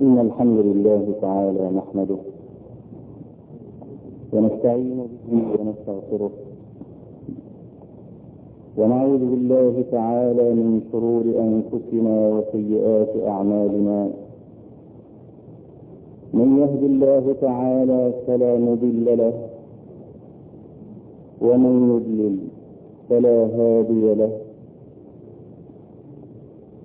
إن الحمد لله تعالى نحمده ونستعين به ونستغفره. ونعوذ بالله تعالى من شرور أنفسنا وسيئات أعمالنا. من يهد الله تعالى فلا مضل له ومن يضلل فلا هادي له.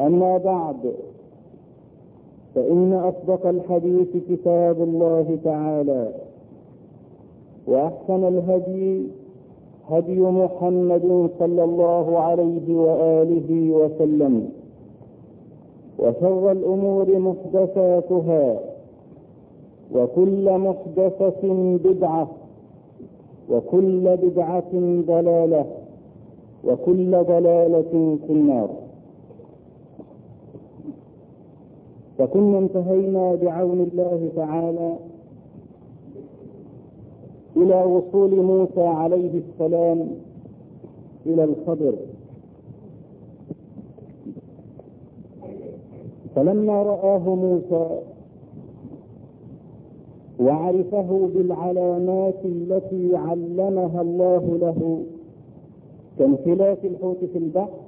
أما بعد فإن أصدق الحديث كتاب الله تعالى وأحسن الهدي هدي محمد صلى الله عليه وآله وسلم وشر الأمور محدثاتها وكل محدثة بدعة وكل بدعة ضلالة وكل ضلالة في النار. فكنا انتهينا بعون الله تعالى إلى وصول موسى عليه السلام إلى الخضر فلما رآه موسى وعرفه بالعلامات التي علمها الله له كانفلات الحوت في البحر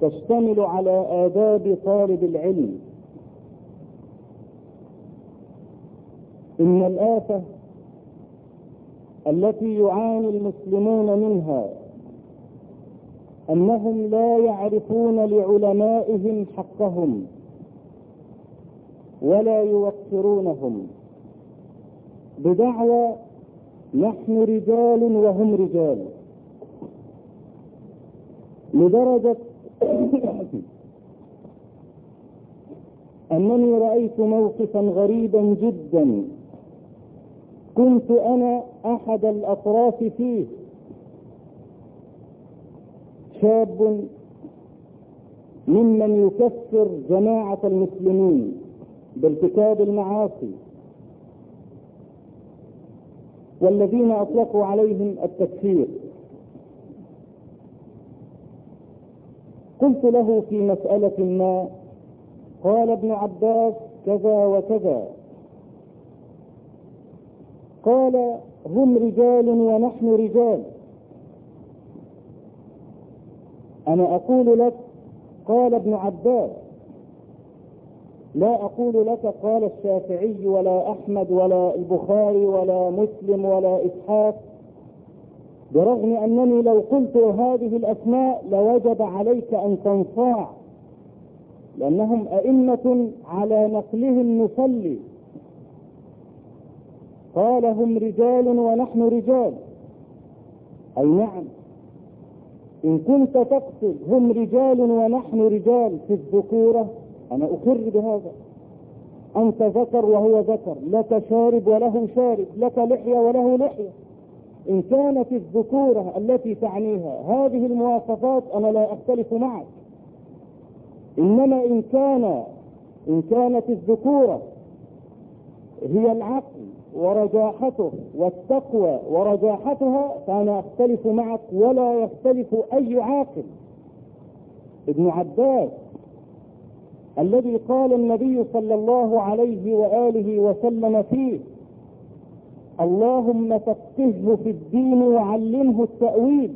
تشتمل على آداب طالب العلم. إن الآفة التي يعاني المسلمون منها أنهم لا يعرفون لعلمائهم حقهم ولا يوقرونهم بدعوى نحن رجال وهم رجال. لدرجة أنني رأيت موقفا غريبا جدا. كنت أنا أحد الأطراف فيه. شاب ممن يكفر جماعة المسلمين بارتكاب المعاصي والذين أطلقوا عليهم التكفير. قلت له في مسألة ما قال ابن عباس كذا وكذا. قال هم رجال ونحن رجال. أنا أقول لك قال ابن عباس. لا أقول لك قال الشافعي ولا أحمد ولا البخاري ولا مسلم ولا إسحاق برغم أنني لو قلت هذه الأسماء لوجب عليك أن تنصاع لأنهم أئمة على نقلهم نصلي. قال هم رجال ونحن رجال. أي نعم إن كنت تقصد هم رجال ونحن رجال في الذكورة أنا أقر بهذا. أنت ذكر وهو ذكر لك شارب وله شارب لك لحية وله لحية. إن كانت الذكورة التي تعنيها هذه المواصفات أنا لا أختلف معك. إنما إن كان إن كانت الذكورة هي العقل ورجاحته والتقوى ورجاحتها فأنا أختلف معك ولا يختلف أي عاقل. ابن عباس الذي قال النبي صلى الله عليه وآله وسلم فيه اللهم فقهه في الدين وعلمه التأويل.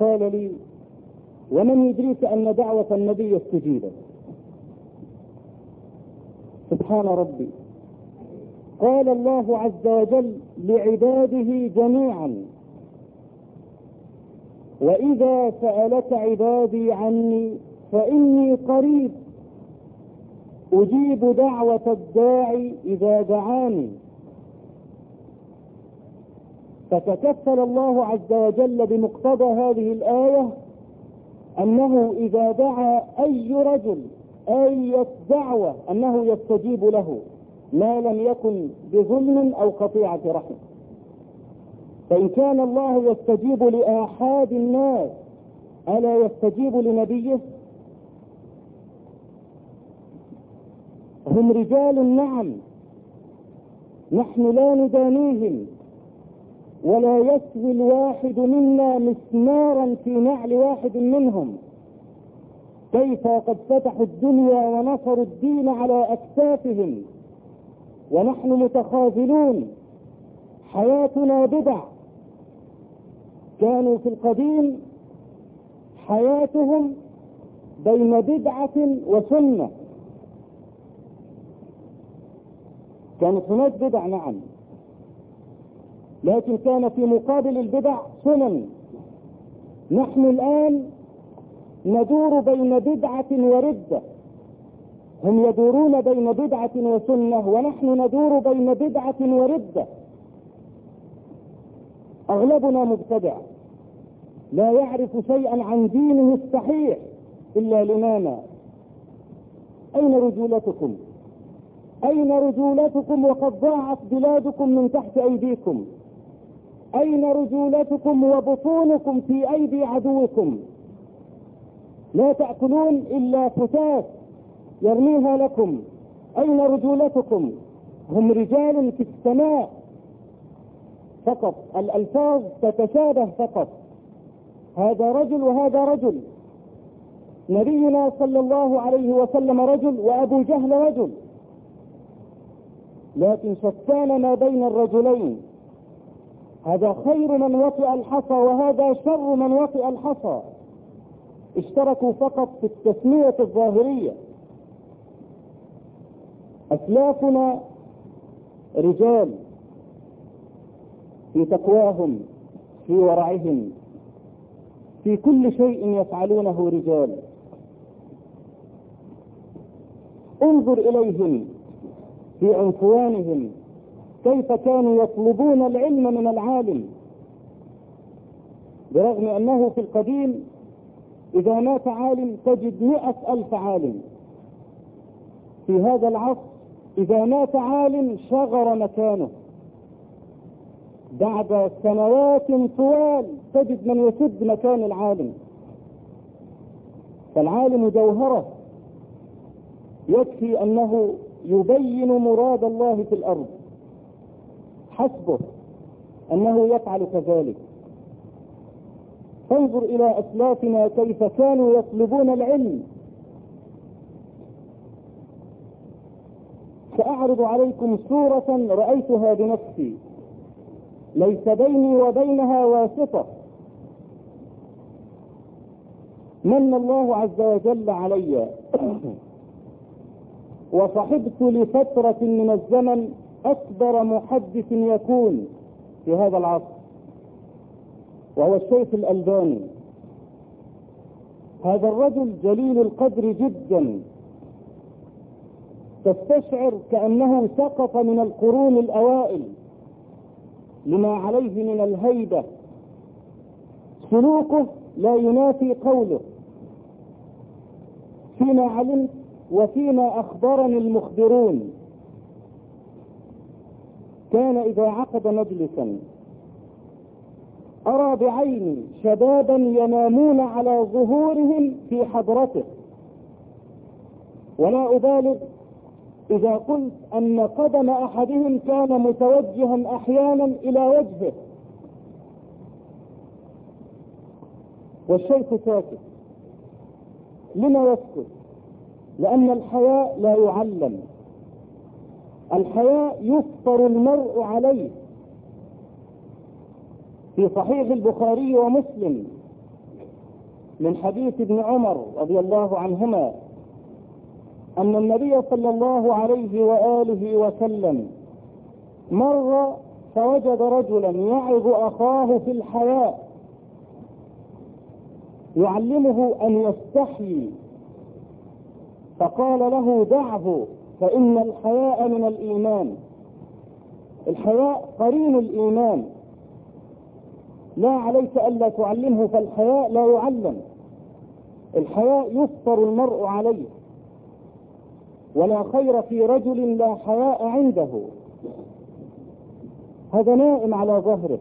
قال لي ومن يدريك أن دعوة النبي استجيبت سبحان ربي. قال الله عز وجل لعباده جميعا وإذا سألك عبادي عني فإني قريب أجيب دعوة الداعي إذا دعاني. فتكفل الله عز وجل بمقتضى هذه الآية أنه إذا دعا أي رجل أي دعوة أنه يستجيب له ما لم يكن بظلم أو قطيعة رحم. فإن كان الله يستجيب لآحاد الناس ألا يستجيب لنبيه؟ هم رجال نعم نحن لا ندانيهم ولا يسوي الواحد منا مسمارا في نعل واحد منهم. كيف قد فتحوا الدنيا ونصروا الدين على أكتافهم؟ ونحن متخاذلون. حياتنا بدع. كانوا في القديم حياتهم بين بدعة وسنة. كانت هناك بدع نعم. لكن كان في مقابل البدع سنن. نحن الآن ندور بين بدعة وردة هم يدورون بين بدعة وسنة ونحن ندور بين بدعة وردة أغلبنا مبتدع. لا يعرف شيئا عن دينه الصحيح إلا لمانا أين رجولتكم؟ أين رجولتكم وقد ضاعت بلادكم من تحت أيديكم؟ أين رجولتكم وبطونكم في أيدي عدوكم؟ لا تأكلون إلا فتاة يرميها لكم. أين رجولتكم؟ هم رجال في السماء فقط. الألفاظ تتشابه فقط. هذا رجل وهذا رجل. نبينا صلى الله عليه وسلم رجل وأبو جهل رجل. لكن شتان ما بين الرجلين. هذا خير من وطئ الحصى وهذا شر من وطئ الحصى. اشتركوا فقط في التسمية الظاهرية. أسلافنا رجال في تقواهم في ورعهم في كل شيء يفعلونه رجال. انظر إليهم. في عنفوانهم كيف كانوا يطلبون العلم من العالم؟ برغم أنه في القديم إذا مات عالم تجد مئة ألف عالم. في هذا العصر إذا مات عالم شغر مكانه. بعد سنوات طوال تجد من يسد مكان العالم. فالعالم جوهرة. يكفي أنه يبين مراد الله في الأرض. حسبه أنه يفعل كذلك. فانظر إلى أسلافنا كيف كانوا يطلبون العلم. سأعرض عليكم صورة رأيتها بنفسي. ليس بيني وبينها واسطة. من الله عز وجل علي؟ وصحبت لفترة من الزمن أكبر محدث يكون في هذا العصر وهو الشيخ الألباني. هذا الرجل جليل القدر جدا. تستشعر كأنه سقط من القرون الأوائل لما عليه من الهيبة. سلوكه لا ينافي قوله. فيما علمت وفيما أخبرني المخبرون كان إذا عقد مجلسا أرى بعيني شبابا ينامون على ظهورهم في حضرته. ولا أبالغ إذا قلت أن قدم أحدهم كان متوجها أحيانا إلى وجهه. والشيخ ساكت لما يسكت؟ لأن الحياء لا يعلم. الحياء يفطر المرء عليه. في صحيح البخاري ومسلم من حديث ابن عمر رضي الله عنهما أن النبي صلى الله عليه وآله وسلم مر فوجد رجلا يعظ أخاه في الحياء يعلمه أن يستحيي فقال له دعه فإن الحياء من الإيمان. الحياء قرين الإيمان. لا عليك ألا تعلمه فالحياء لا يعلم. الحياء يفطر المرء عليه. ولا خير في رجل لا حياء عنده. هذا نائم على ظهره.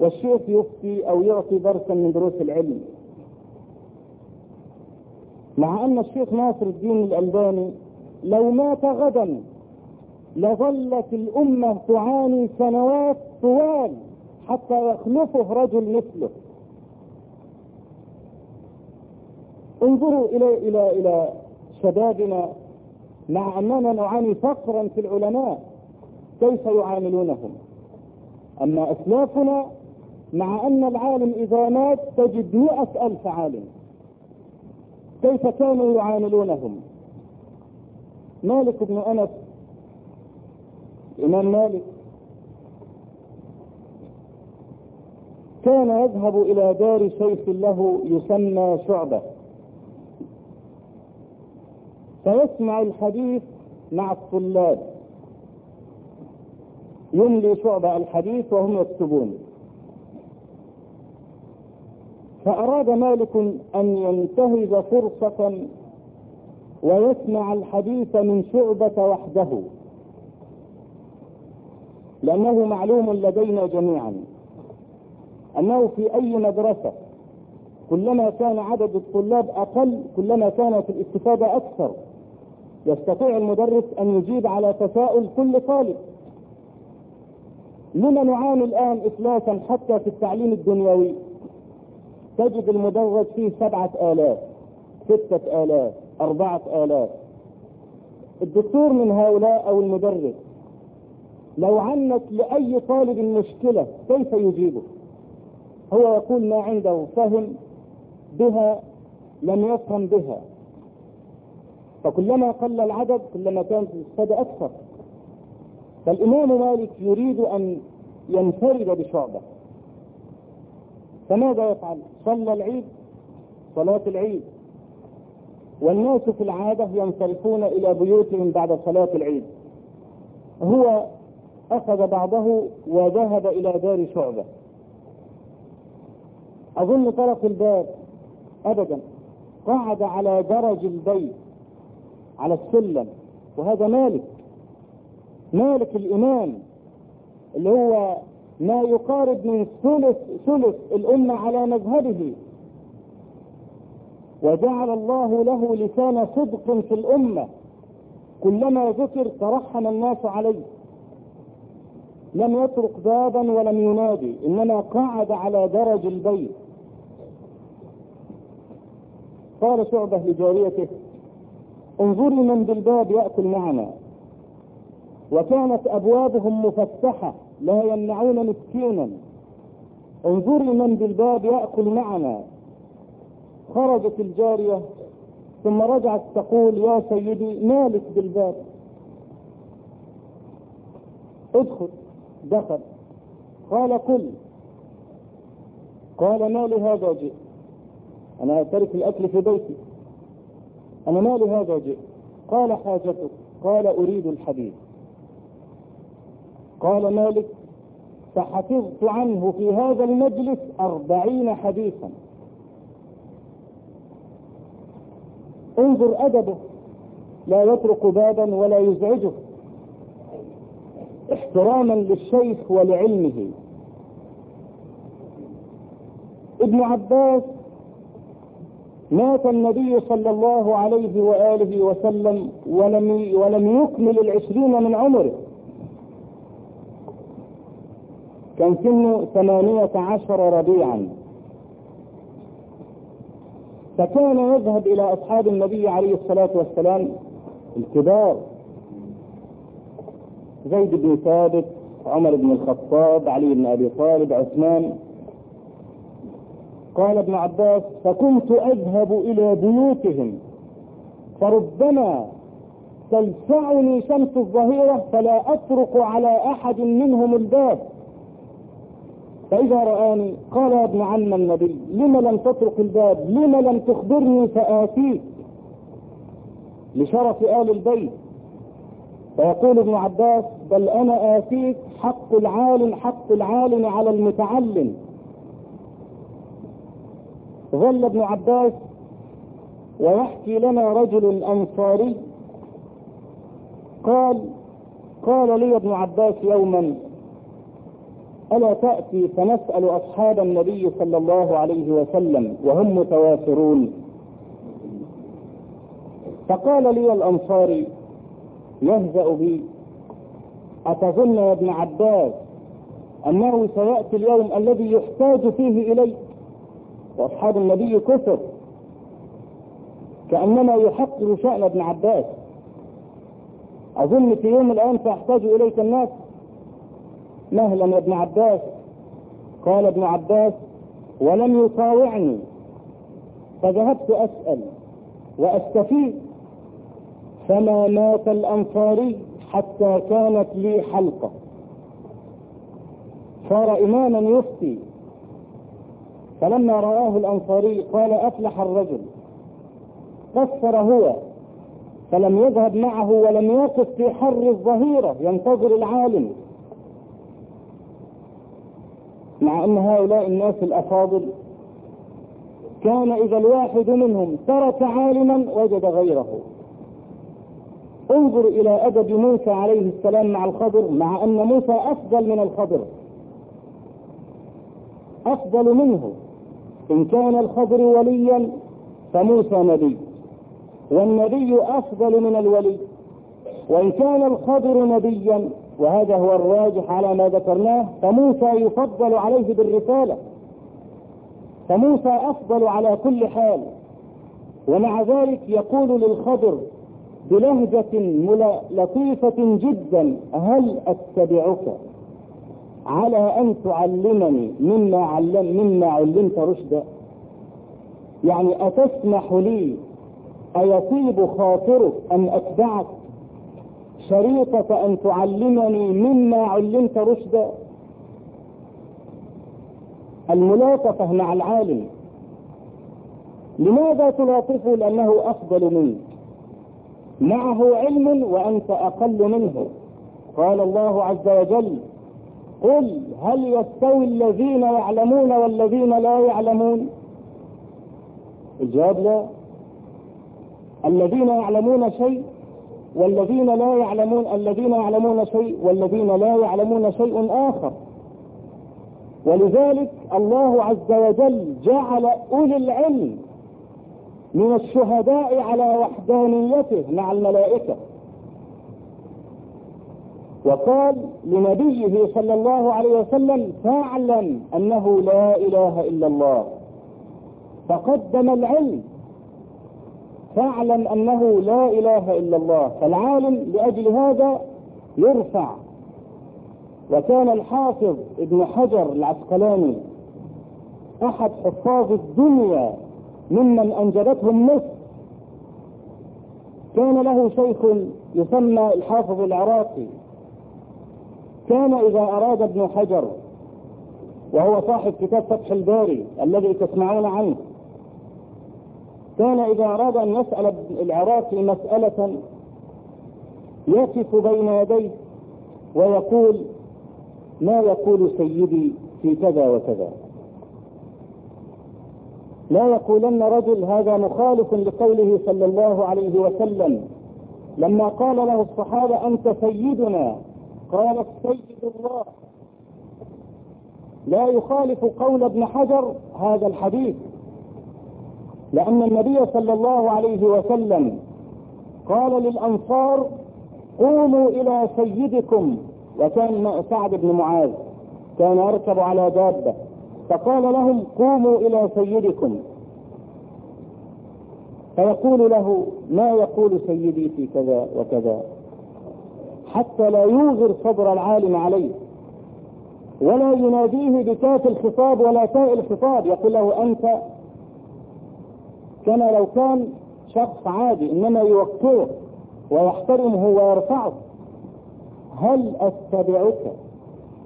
والشيخ يفتي أو يعطي درسا من دروس العلم. مع أن الشيخ ناصر الدين الألباني لو مات غدا لظلت الأمة تعاني سنوات طوال حتى يخلفه رجل مثله. انظروا إلى إلى إلى شبابنا مع أننا نعاني فقرا في العلماء كيف يعاملونهم؟ أما أسلافنا مع أن العالم إذا مات تجد مئة ألف عالم. كيف كانوا يعاملونهم؟ مالك بن أنس الامام مالك كان يذهب إلى دار شيخ له يسمى شعبة. فيسمع الحديث مع الطلاب. يملي شعبة الحديث وهم يكتبون. فأراد مالك أن ينتهز فرصة ويسمع الحديث من شعبة وحده لأنه معلوم لدينا جميعا أنه في أي مدرسة كلما كان عدد الطلاب أقل كلما كانت الاستفادة أكثر يستطيع المدرس أن يجيب على تساؤل كل طالب. لما نعاني الآن إفلاسا حتى في التعليم الدنيوي؟ تجد المدرس فيه سبعة آلاف ستة آلاف أربعة آلاف. الدكتور من هؤلاء أو المدرس لو عنت لأي طالب مشكلة كيف يجيبه؟ هو يقول ما عنده فهم بها لم يفهم بها. فكلما قل العدد كلما كانت الاستفادة أكثر. فالإمام مالك يريد أن ينفرد بشعبة. فماذا يفعل؟ صلى العيد صلاة العيد. والناس في العادة ينصرفون إلى بيوتهم بعد صلاة العيد. هو أخذ بعضه وذهب إلى دار شعبة. أظن طرق الباب أبدا قعد على درج البيت على السلم. وهذا مالك مالك الإمام اللي هو ما يقارب من ثلث ثلث الأمة على مذهبه. وجعل الله له لسان صدق في الأمة. كلما ذكر ترحم الناس عليه. لم يطرق بابا ولم ينادي إنما قعد على درج البيت. قال شعبة لجاريته انظري من بالباب يأكل معنا. وكانت أبوابهم مفتحة لا يمنعون مسكينا. انظري من بالباب يأكل معنا. خرجت الجارية ثم رجعت تقول يا سيدي مالك بالباب؟ ادخل دخل. قال كل. قال ما لهذا جئت؟ أنا أترك الأكل في بيتي. أنا ما لهذا جئت؟ قال حاجتك. قال أريد الحديث قال مالك فحفظت عنه في هذا المجلس أربعين حديثا. انظر أدبه لا يترك بابا ولا يزعجه. احتراما للشيخ ولعلمه. ابن عباس مات النبي صلى الله عليه وآله وسلم ولم ولم يكمل العشرين من عمره. كان سنه ثمانية عشر ربيعا. فكان يذهب إلى أصحاب النبي عليه الصلاة والسلام الكبار زيد بن ثابت عمر بن الخطاب علي بن أبي طالب عثمان. قال ابن عباس فكنت أذهب إلى بيوتهم فربما تلسعني شمس الظهيرة فلا أطرق على أحد منهم الباب. فإذا رآني قال يا ابن عم النبي لم لم تطرق الباب؟ لم لم تخبرني فآتيك لشرف آل البيت. فيقول ابن عباس بل أنا آتيك حق العالم حق العالم على المتعلم. ظل ابن عباس ويحكي لنا رجل أنصاري قال قال لي ابن عباس يوما ألا تأتي فنسأل أصحاب النبي صلى الله عليه وسلم وهم متوافرون. فقال لي الأنصاري يهزأ بي أتظن يا ابن عباس أنه سيأتي اليوم الذي يحتاج فيه إليك؟ وأصحاب النبي كثر كأنما يحقر شأن ابن عباس. أظن في يوم الآن سيحتاج إليك الناس؟ مهلا يا ابن عباس. قال ابن عباس ولم يطاوعني فذهبت أسأل وأستفيد فما مات الأنصاري حتى كانت لي حلقة. صار إماما يفتي. فلما رآه الأنصاري قال أفلح الرجل. قصر هو فلم يذهب معه ولم يقف في حر الظهيرة ينتظر العالم. مع أن هؤلاء الناس الأفاضل. كان إذا الواحد منهم ترك عالما وجد غيره. انظر إلى أدب موسى عليه السلام مع الخضر مع أن موسى أفضل من الخضر. أفضل منه. إن كان الخضر وليا فموسى نبي والنبي أفضل من الولي. وإن كان الخضر نبيا وهذا هو الراجح على ما ذكرناه. فموسى يفضل عليه بالرسالة. فموسى أفضل على كل حال. ومع ذلك يقول للخضر بلهجة لطيفة جدا هل أتبعك؟ على أن تعلمني مما, علم مما علمت رشدا. يعني أتسمح لي؟ أيطيب خاطرك أن أتبعك؟ شريطة أن تعلمني مما علمت رشدا الملاطفة مع العالم. لماذا تلاطفه؟ لأنه أفضل منك. معه علم وأنت أقل منه. قال الله عز وجل قل هل يستوي الذين يعلمون والذين لا يعلمون؟ الجواب لا. الذين يعلمون شيء والذين لا يعلمون الذين يعلمون شيء والذين لا يعلمون شيء آخر. ولذلك الله عز وجل جعل أولي العلم من الشهداء على وحدانيته مع الملائكة. وقال لنبيه صلى الله عليه وسلم فاعلم أنه لا إله إلا الله. فقدم العلم فاعلم أنه لا إله إلا الله فالعالم لأجل هذا يرفع. وكان الحافظ ابن حجر العسقلاني أحد حفاظ الدنيا ممن أنجبتهم مصر. كان له شيخ يسمى الحافظ العراقي. كان إذا أراد ابن حجر وهو صاحب كتاب فتح الباري الذي تسمعون عنه كان إذا أراد أن يسأل العراقي مسألة يقف بين يديه ويقول ما يقول سيدي في كذا وكذا. لا يقولن رجل هذا مخالف لقوله صلى الله عليه وسلم. لما قال له الصحابة أنت سيدنا قال السيد الله. لا يخالف قول ابن حجر هذا الحديث. لأن النبي صلى الله عليه وسلم قال للأنصار قوموا إلى سيدكم وكان سعد بن معاذ كان يركب على دابة فقال لهم قوموا إلى سيدكم. فيقول له ما يقول سيدي في كذا وكذا؟ حتى لا يوغر صدر العالم عليه ولا يناديه بكاف الخطاب ولا تاء الخطاب. يقول له أنت كما لو كان شخص عادي إنما يوقره ويحترمه ويرفعه هل أتبعك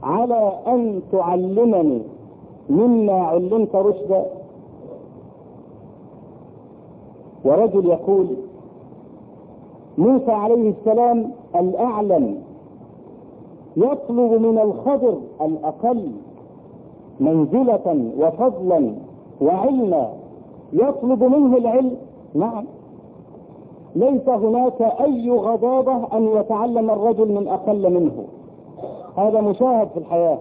على أن تعلمني مما علمت رشدا؟ ورجل يقول موسى عليه السلام الأعلم يطلب من الخضر الأقل منزلة وفضلا وعلما. يطلب منه العلم؟ نعم. ليس هناك أي غضاضة أن يتعلم الرجل من أقل منه. هذا مشاهد في الحياة.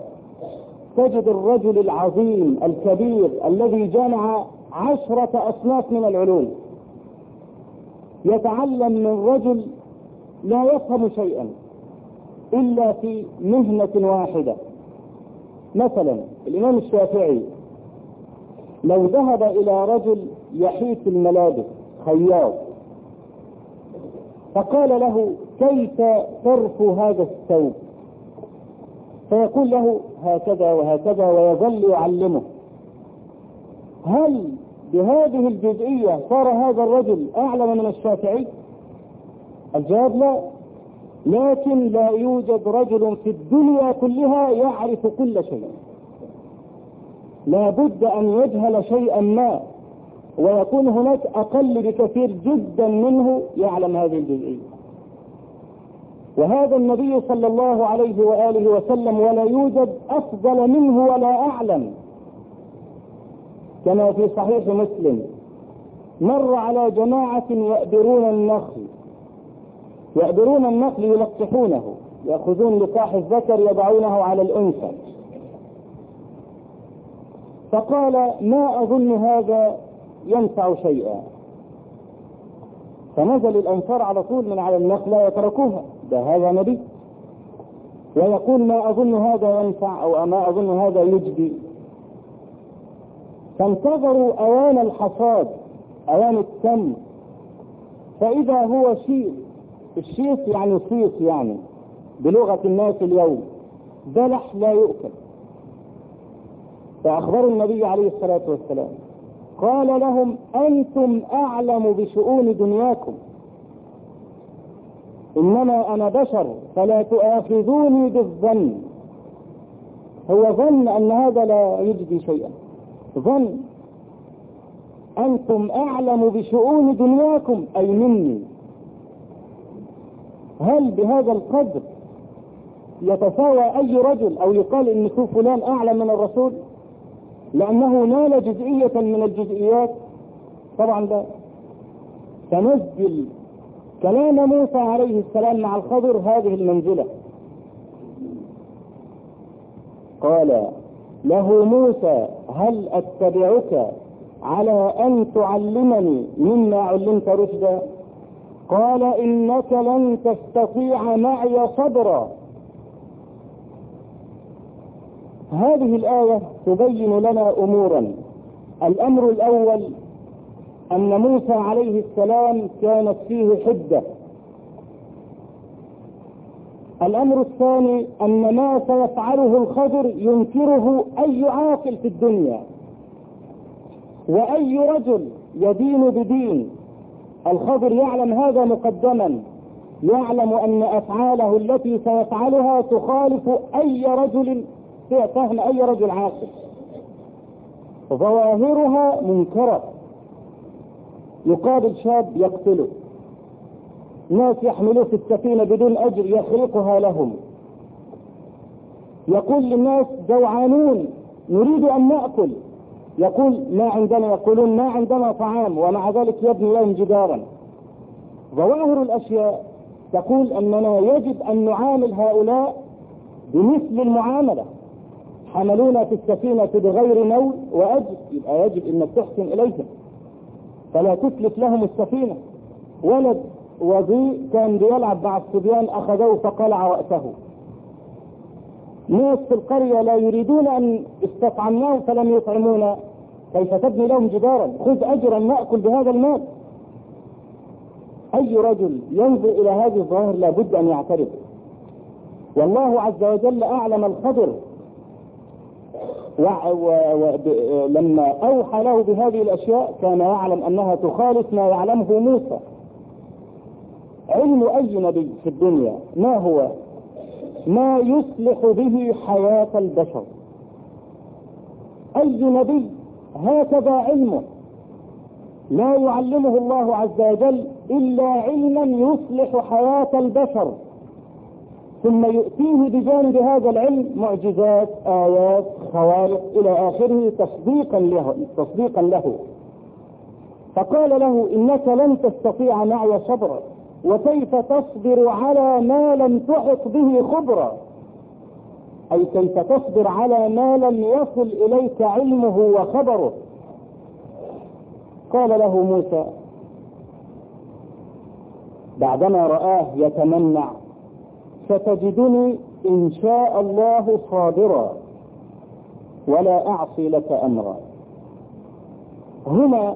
تجد الرجل العظيم الكبير الذي جمع عشرة أصناف من العلوم. يتعلم من رجل لا يفهم شيئا إلا في مهنة واحدة. مثلا الإمام الشافعي لو ذهب إلى رجل يحيط الملابس خياط فقال له كيف ترفو هذا الثوب؟ فيقول له هكذا وهكذا ويظل يعلمه. هل بهذه الجزئية صار هذا الرجل أعلم من الشافعي؟ الجواب لا. لكن لا يوجد رجل في الدنيا كلها يعرف كل شيء. لا بد أن يجهل شيئا ما ويكون هناك أقل بكثير جدا منه يعلم هذه الجزئية. وهذا النبي صلى الله عليه وآله وسلم ولا يوجد أفضل منه ولا أعلم. كما في صحيح مسلم مر على جماعة يأبرون النخل يأبرون النخل يلقحونه يأخذون لقاح الذكر يضعونه على الأنثى. فقال ما أظن هذا ينفع شيئا. فنزل الأنصار على طول من على النخلة وتركوها ده هذا نبي. ويقول ما أظن هذا ينفع أو ما أظن هذا يجدي. فانتظروا أوان الحصاد أوان التم. فإذا هو شيء الشيص يعني صيص يعني بلغة الناس اليوم. بلح لا يؤكل. فأخبروا النبي عليه الصلاة والسلام. قال لهم أنتم أعلم بشؤون دنياكم. إنما أنا بشر فلا تؤاخذوني بالظن. هو ظن أن هذا لا يجدي شيئا. ظن. أنتم أعلم بشؤون دنياكم أي مني. هل بهذا القدر يتساوى أي رجل أو يقال إن فلان أعلم من الرسول؟ لأنه نال جزئية من الجزئيات. طبعا لا تنزل كلام موسى عليه السلام مع الخضر هذه المنزلة. قال له موسى هل أتبعك على أن تعلمني مما علمت رشدا؟ قال إنك لن تستطيع معي صبرا. هذه الآية تبين لنا أمورا. الأمر الأول أن موسى عليه السلام كانت فيه حدة. الأمر الثاني أن ما سيفعله الخضر ينكره أي عاقل في الدنيا. وأي رجل يدين بدين. الخضر يعلم هذا مقدما. يعلم أن أفعاله التي سيفعلها تخالف أي رجل فهم أي رجل عاقل ظواهرها منكرة. يقابل شاب يقتله. ناس يحملوه في السفينة بدون أجر يخرقها لهم. يقول للناس جوعانون نريد أن نأكل. يقول ما عندنا يقولون ما عندنا طعام ومع ذلك يبني لهم جدارا. ظواهر الأشياء تقول أننا يجب أن نعامل هؤلاء بمثل المعاملة. حملونا في السفينة بغير نول وأجر. يبقى يجب أنك تحسن إليهم. فلا تتلف لهم السفينة. ولد وضيء كان بيلعب مع الصبيان أخذوه فقلع رأسه. ناس في القرية لا يريدون أن استطعمناهم فلم يطعمونا. كيف تبني لهم جدارا؟ خذ أجرا نأكل بهذا المال. أي رجل ينظر إلى هذه الظواهر لابد أن يعترف. والله عز وجل أعلم الخضر ولما أوحى له بهذه الأشياء كان يعلم أنها تخالف ما يعلمه موسى. علم أي نبي في الدنيا؟ ما هو؟ ما يصلح به حياة البشر. أي نبي؟ هكذا علمه. لا يعلمه الله عز وجل إلا علما يصلح حياة البشر. ثم يؤتيه بجانب هذا العلم معجزات آيات خوارق إلى آخره تصديقا له تصديقا له. فقال له إنك لن تستطيع معي صبرا وكيف تصبر على ما لم تحط به خبرا؟ أي كيف تصبر على ما لم يصل إليك علمه وخبره؟ قال له موسى بعدما رآه يتمنع ستجدني إن شاء الله صابرا. ولا أعصي لك أمرا. هنا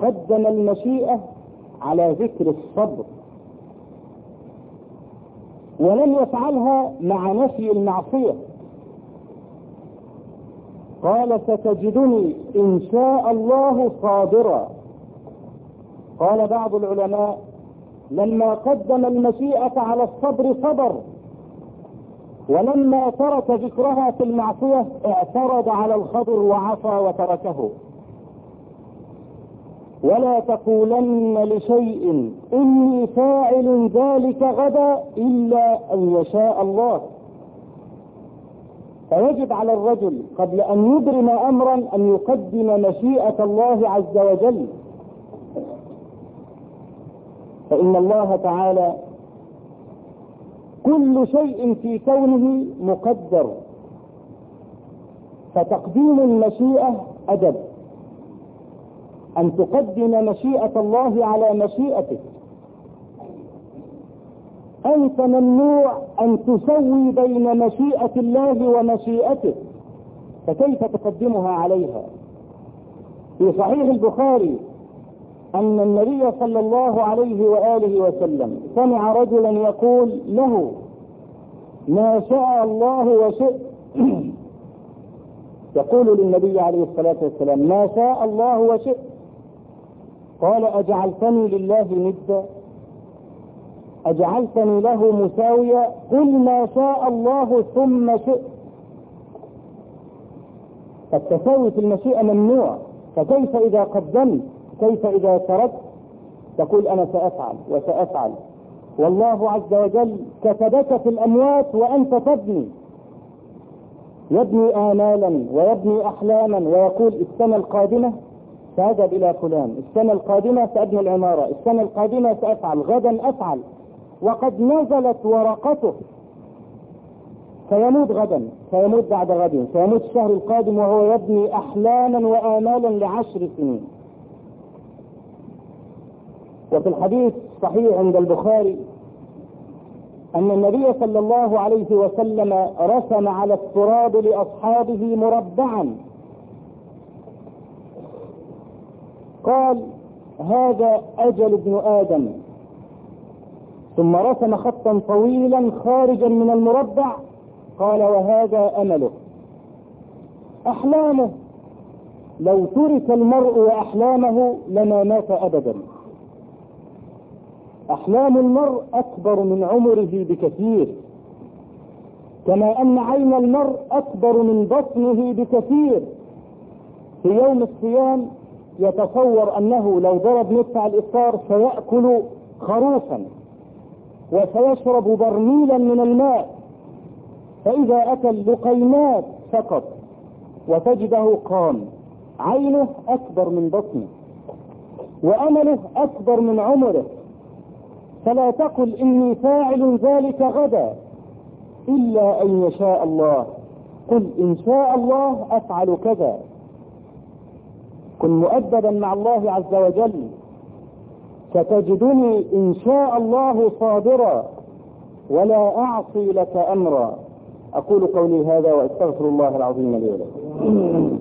قدم المشيئة على ذكر الصبر. ولم يفعلها مع نفي المعصية. قال ستجدني إن شاء الله صابرا. قال بعض العلماء لما قدم المشيئة على الصبر صبر. ولما ترك ذكرها في المعصية اعترض على الخبر وعصى وتركه. ولا تقولن لشيء إني فاعل ذلك غدا إلا أن يشاء الله. فيجب على الرجل قبل أن يبرم أمرا أن يقدم مشيئة الله عز وجل. فإن الله تعالى كل شيء في كونه مقدر. فتقديم المشيئة أدب. أن تقدم مشيئة الله على مشيئتك. أنت ممنوع أن تسوي بين مشيئة الله ومشيئتك. فكيف تقدمها عليها؟ في صحيح البخاري أن النبي صلى الله عليه وآله وسلم سمع رجلا يقول له ما شاء الله وشئت. يقول للنبي عليه الصلاة والسلام ما شاء الله وشئت. قال أجعلتني لله ندا. أجعلتني له مساويا قل ما شاء الله ثم شئت. فالتساوي في المشيئة ممنوع فكيف إذا قدمت؟ كيف إذا تركت تقول أنا سأفعل وسأفعل. والله عز وجل كتبك في الأموات وأنت تبني. يبني آمالا ويبني أحلاما ويقول السنة القادمة سأذهب إلى فلان السنة القادمة سأبني العمارة السنة القادمة سأفعل غدا أفعل. وقد نزلت ورقته. سيموت غدا سيموت بعد غد سيموت الشهر القادم وهو يبني أحلاما وآمالا لعشر سنين. وفي الحديث صحيح عند البخاري أن النبي صلى الله عليه وسلم رسم على التراب لأصحابه مربعا. قال هذا أجل ابن آدم. ثم رسم خطا طويلا خارجا من المربع. قال وهذا أمله. أحلامه لو ترك المرء واحلامه لما مات ابدا. أحلام المرء أكبر من عمره بكثير كما أن عين المرء أكبر من بطنه بكثير. في يوم الصيام يتصور أنه لو ضرب مدفع الإفطار سيأكل خروفا وسيشرب برميلا من الماء. فإذا اكل لقيمات فقط وتجده قام عينه أكبر من بطنه وأمله أكبر من عمره. فلا تقل إني فاعل ذلك غدا إلا أن يشاء الله. قل إن شاء الله أفعل كذا. كن مؤدبا مع الله عز وجل. ستجدني إن شاء الله صابرا ولا أعصي لك أمرا. أقول قولي هذا وأستغفر الله العظيم لي ولكم.